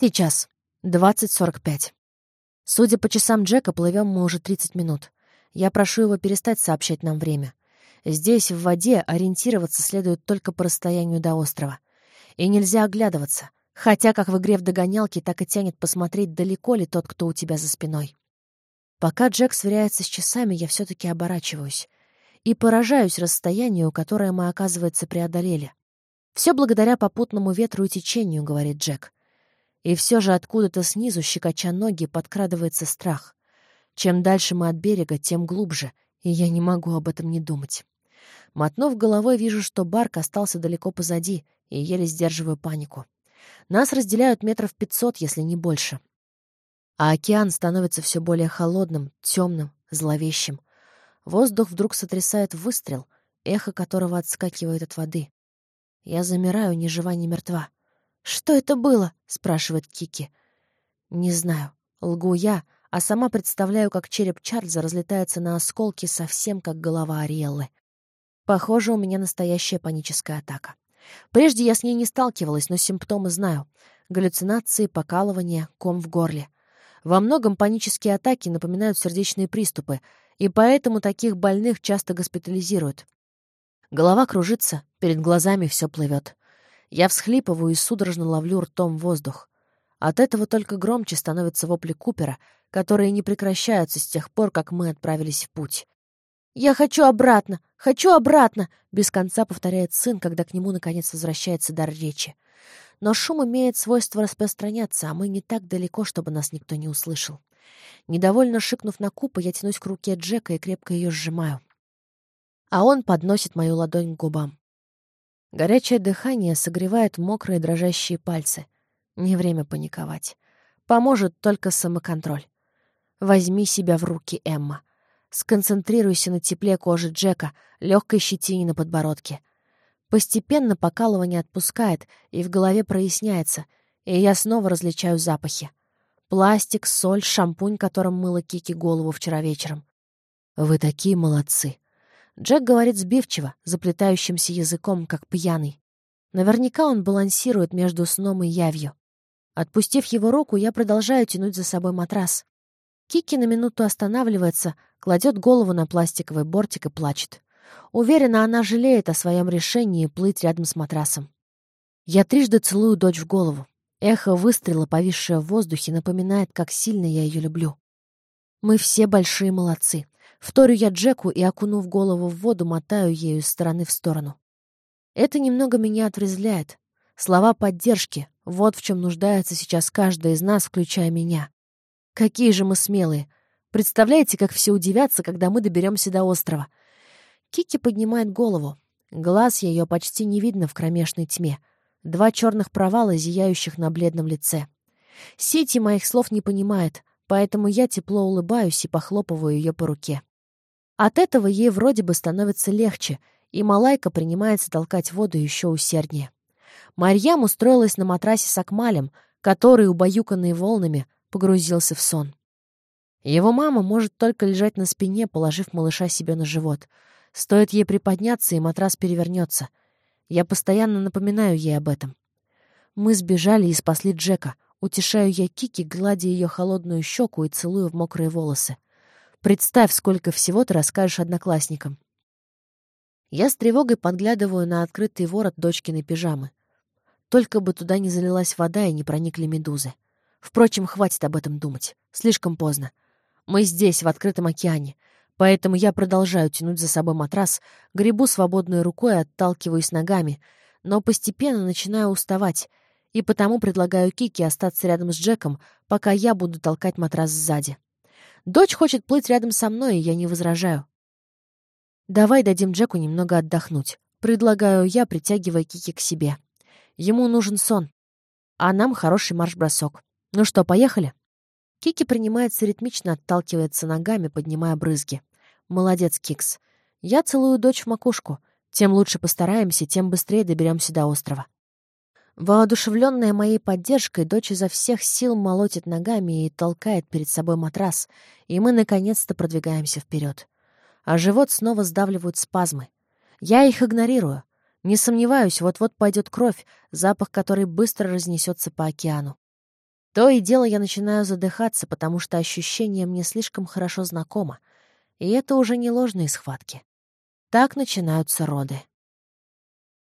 Сейчас. 20.45. Судя по часам Джека, плывем мы уже 30 минут. Я прошу его перестать сообщать нам время. Здесь, в воде, ориентироваться следует только по расстоянию до острова. И нельзя оглядываться. Хотя, как в игре в догонялки, так и тянет посмотреть, далеко ли тот, кто у тебя за спиной. Пока Джек сверяется с часами, я все таки оборачиваюсь. И поражаюсь расстоянию, которое мы, оказывается, преодолели. Все благодаря попутному ветру и течению», — говорит Джек. И все же откуда-то снизу, щекоча ноги, подкрадывается страх. Чем дальше мы от берега, тем глубже, и я не могу об этом не думать. Мотнув головой, вижу, что барк остался далеко позади, и еле сдерживаю панику. Нас разделяют метров пятьсот, если не больше. А океан становится все более холодным, темным, зловещим. Воздух вдруг сотрясает выстрел, эхо которого отскакивает от воды. Я замираю, ни жива, ни мертва. «Что это было?» — спрашивает Кики. «Не знаю. Лгу я, а сама представляю, как череп Чарльза разлетается на осколки совсем как голова Ариэллы. Похоже, у меня настоящая паническая атака. Прежде я с ней не сталкивалась, но симптомы знаю. Галлюцинации, покалывание, ком в горле. Во многом панические атаки напоминают сердечные приступы, и поэтому таких больных часто госпитализируют. Голова кружится, перед глазами все плывет. Я всхлипываю и судорожно ловлю ртом воздух. От этого только громче становятся вопли Купера, которые не прекращаются с тех пор, как мы отправились в путь. «Я хочу обратно! Хочу обратно!» — без конца повторяет сын, когда к нему наконец возвращается дар речи. Но шум имеет свойство распространяться, а мы не так далеко, чтобы нас никто не услышал. Недовольно шикнув на Купа, я тянусь к руке Джека и крепко ее сжимаю а он подносит мою ладонь к губам. Горячее дыхание согревает мокрые дрожащие пальцы. Не время паниковать. Поможет только самоконтроль. Возьми себя в руки, Эмма. Сконцентрируйся на тепле кожи Джека, легкой щетине на подбородке. Постепенно покалывание отпускает, и в голове проясняется, и я снова различаю запахи. Пластик, соль, шампунь, которым мыла Кики голову вчера вечером. «Вы такие молодцы!» Джек говорит сбивчиво, заплетающимся языком, как пьяный. Наверняка он балансирует между сном и явью. Отпустив его руку, я продолжаю тянуть за собой матрас. Кики на минуту останавливается, кладет голову на пластиковый бортик и плачет. Уверена, она жалеет о своем решении плыть рядом с матрасом. Я трижды целую дочь в голову. Эхо выстрела, повисшее в воздухе, напоминает, как сильно я ее люблю. Мы все большие молодцы. Вторю я Джеку и, окунув голову в воду, мотаю ею из стороны в сторону. Это немного меня отрезвляет. Слова поддержки — вот в чем нуждается сейчас каждый из нас, включая меня. Какие же мы смелые! Представляете, как все удивятся, когда мы доберемся до острова? Кики поднимает голову. Глаз ее почти не видно в кромешной тьме. Два черных провала, зияющих на бледном лице. Сити моих слов не понимает, поэтому я тепло улыбаюсь и похлопываю ее по руке. От этого ей вроде бы становится легче, и Малайка принимается толкать воду еще усерднее. Марьям устроилась на матрасе с Акмалем, который, убаюканный волнами, погрузился в сон. Его мама может только лежать на спине, положив малыша себе на живот. Стоит ей приподняться, и матрас перевернется. Я постоянно напоминаю ей об этом. Мы сбежали и спасли Джека. Утешаю я Кики, гладя ее холодную щеку и целую в мокрые волосы. Представь, сколько всего ты расскажешь одноклассникам. Я с тревогой подглядываю на открытый ворот дочкиной пижамы. Только бы туда не залилась вода и не проникли медузы. Впрочем, хватит об этом думать. Слишком поздно. Мы здесь, в открытом океане. Поэтому я продолжаю тянуть за собой матрас, гребу свободной рукой, отталкиваюсь ногами, но постепенно начинаю уставать, и потому предлагаю Кике остаться рядом с Джеком, пока я буду толкать матрас сзади. Дочь хочет плыть рядом со мной, и я не возражаю. «Давай дадим Джеку немного отдохнуть», — предлагаю я, притягивая Кики к себе. Ему нужен сон, а нам хороший марш-бросок. Ну что, поехали?» Кики принимается ритмично, отталкивается ногами, поднимая брызги. «Молодец, Кикс. Я целую дочь в макушку. Тем лучше постараемся, тем быстрее доберемся до острова». Воодушевленная моей поддержкой, дочь изо всех сил молотит ногами и толкает перед собой матрас, и мы наконец-то продвигаемся вперед. А живот снова сдавливают спазмы. Я их игнорирую. Не сомневаюсь, вот-вот пойдет кровь, запах которой быстро разнесется по океану. То и дело я начинаю задыхаться, потому что ощущение мне слишком хорошо знакомо. И это уже не ложные схватки. Так начинаются роды.